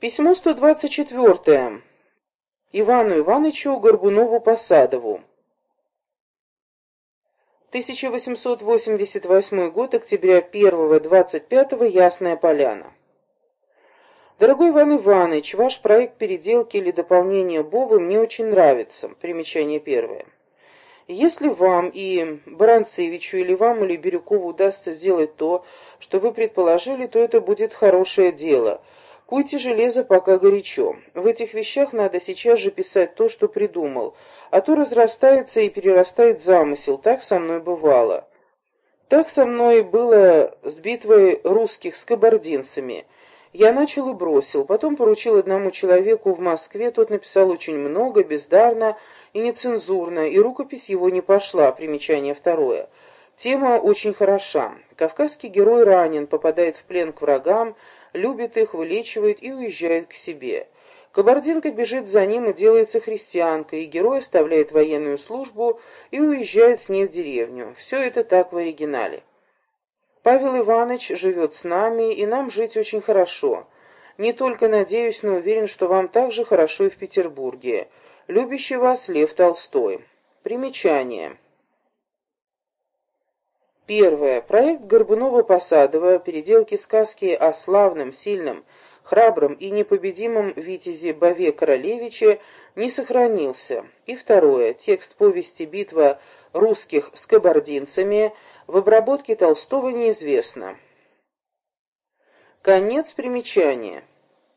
Письмо 124. Ивану Ивановичу Горбунову-Посадову. 1888 год, октября 1-25, Ясная Поляна. Дорогой Иван Иванович, ваш проект переделки или дополнения Бовы мне очень нравится. Примечание первое. Если вам и Баранцевичу, или вам, или Бирюкову удастся сделать то, что вы предположили, то это будет хорошее дело – Куйте железо, пока горячо. В этих вещах надо сейчас же писать то, что придумал, а то разрастается и перерастает замысел, так со мной бывало. Так со мной было с битвой русских с кабардинцами. Я начал и бросил, потом поручил одному человеку в Москве, тот написал очень много, бездарно и нецензурно, и рукопись его не пошла, примечание второе. Тема очень хороша. Кавказский герой ранен, попадает в плен к врагам, любит их, вылечивает и уезжает к себе. Кабардинка бежит за ним и делается христианкой, и герой оставляет военную службу и уезжает с ней в деревню. Все это так в оригинале. Павел Иванович живет с нами, и нам жить очень хорошо. Не только надеюсь, но уверен, что вам также хорошо и в Петербурге. Любящий вас Лев Толстой. Примечание. Первое. Проект Горбунова-Посадова «Переделки сказки о славном, сильном, храбром и непобедимом витязе Бове Королевиче» не сохранился. И второе. Текст повести «Битва русских с кабардинцами» в обработке Толстого неизвестно. Конец примечания.